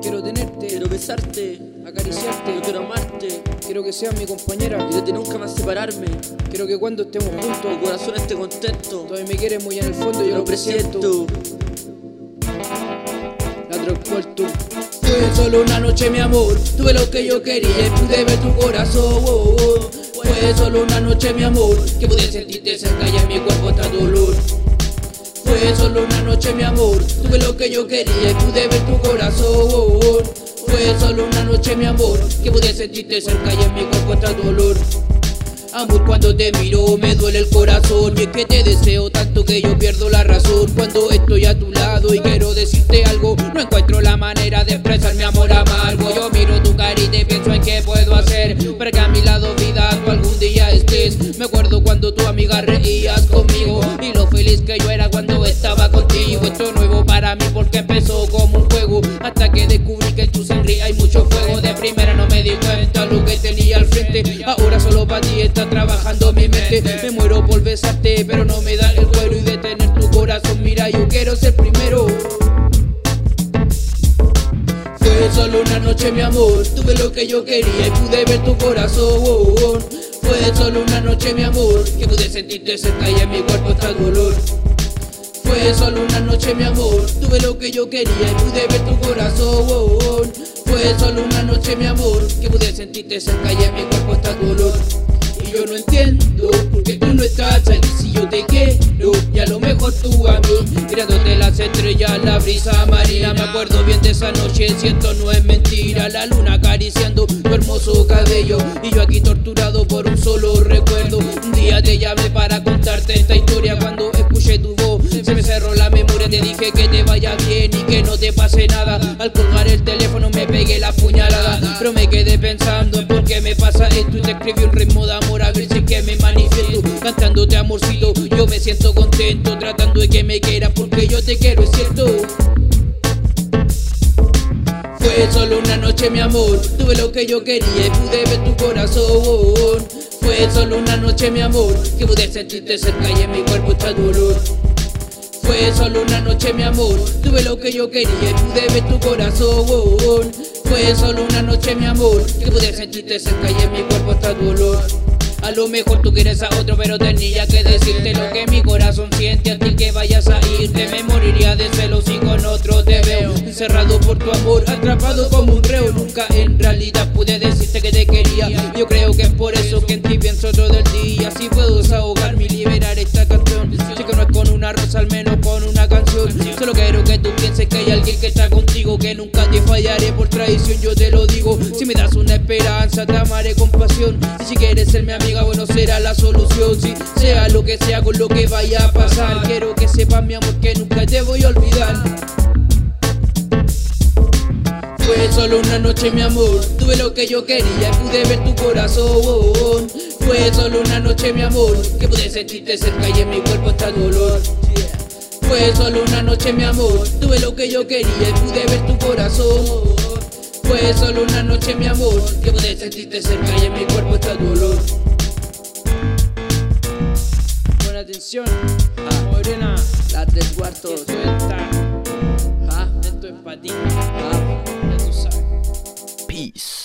Quiero tenerte, quiero besarte, acariciarte, yo quiero amarte, quiero que seas mi compañera y de ti nunca más separarme. Quiero que cuando estemos juntos, el corazón esté contento. Todavía me quieres muy en el fondo, yo lo, presiento. La Puerto. Fue solo una noche, mi amor, tuve lo que yo quería y pude ver tu corazón. Oh, oh, oh. Fue solo una noche, mi amor, que pude sentirte cerca y en mi cuerpo está dolor. Fue solo una noche, mi amor. Tuve lo que yo quería y pude ver tu corazón. Fue solo una noche, mi amor, que pude sentirte cerca y en mi cuerpo está dolor. Amor, cuando te miro me duele el corazón Y es que te deseo tanto que yo pierdo la razón Cuando estoy a tu lado y quiero decirte algo No encuentro la manera de expresar mi amor amargo Yo miro tu carita y pienso en qué puedo hacer Para que a mi lado vida tú algún día estés Me acuerdo cuando tu amiga reías para mí porque empezó como un juego. Hasta que descubrí que en tu sangre hay mucho fuego. De primera no me di cuenta lo que tenía al frente. Ahora solo para ti está trabajando mi mente. Me muero por besarte pero no me da el cuero. Y de tener tu corazón mira yo quiero ser primero. Fue solo una noche mi amor, tuve lo que yo quería y pude ver tu corazón. Fue solo una noche mi amor, que pude sentirte cerca y en mi cuerpo está dolor. Fue solo una noche mi amor, tuve lo que yo quería y pude ver tu corazón. Fue solo una noche mi amor, que pude sentirte cerca y en mi cuerpo está dolor. Y yo no entiendo por qué tú no estás aquí si yo te quiero y a lo mejor tú a mí. Mirándote las estrellas, la brisa marina. Me acuerdo bien de esa noche, siento no es mentira. La luna acariciando tu hermoso cabello. Y yo aquí torturado por un solo recuerdo. Un día te llamé para no te pase nada. Al colgar el teléfono me pegué la puñalada. Pero me quedé pensando en por qué me pasa esto y te escribí un ritmo de amor a ver si es que me manifiesto. Cantándote amorcito yo me siento contento. Tratando de que me quieras porque yo te quiero es cierto. Fue solo una noche mi amor, tuve lo que yo quería y pude ver tu corazón. Fue solo una noche mi amor, que pude sentirte cerca y en mi cuerpo está dolor. Fue solo una noche mi amor, tuve lo que yo quería y pude ver tu corazón. Fue solo una noche mi amor, que pude sentirte cerca y en mi cuerpo está dolor. A lo mejor tú quieres a otro, pero tenía que decirte lo que mi corazón siente a ti que vayas a irte. Me moriría de celos si con otro te veo. Encerrado por tu amor, atrapado como un reo. Nunca en realidad pude decirte que te quería. Yo creo que es por eso que en ti pienso todo el día. Así puedo desahogarme y liberar esta canción. Sé que no es con una rosa, al menos. Solo quiero que tú pienses que hay alguien que está contigo, que nunca te fallaré por traición. Yo te lo digo. Si me das una esperanza, te amaré con pasión. Y si quieres ser mi amiga, bueno, será la solución. Si sea lo que sea con lo que vaya a pasar, quiero que sepas, mi amor, que nunca te voy a olvidar. Fue solo una noche, mi amor, tuve lo que yo quería y pude ver tu corazón. Fue solo una noche, mi amor, que pude sentirte cerca y en mi cuerpo está dolor. Fue solo una noche, mi amor, tuve lo que yo quería y pude ver tu corazón. Fue solo una noche, mi amor, que pude sentirte cerca y en mi cuerpo está dolor. Buena atención, morena, La tres cuartos. esto está, Ah, esto es para ti, ah. ya tú sabes. Peace.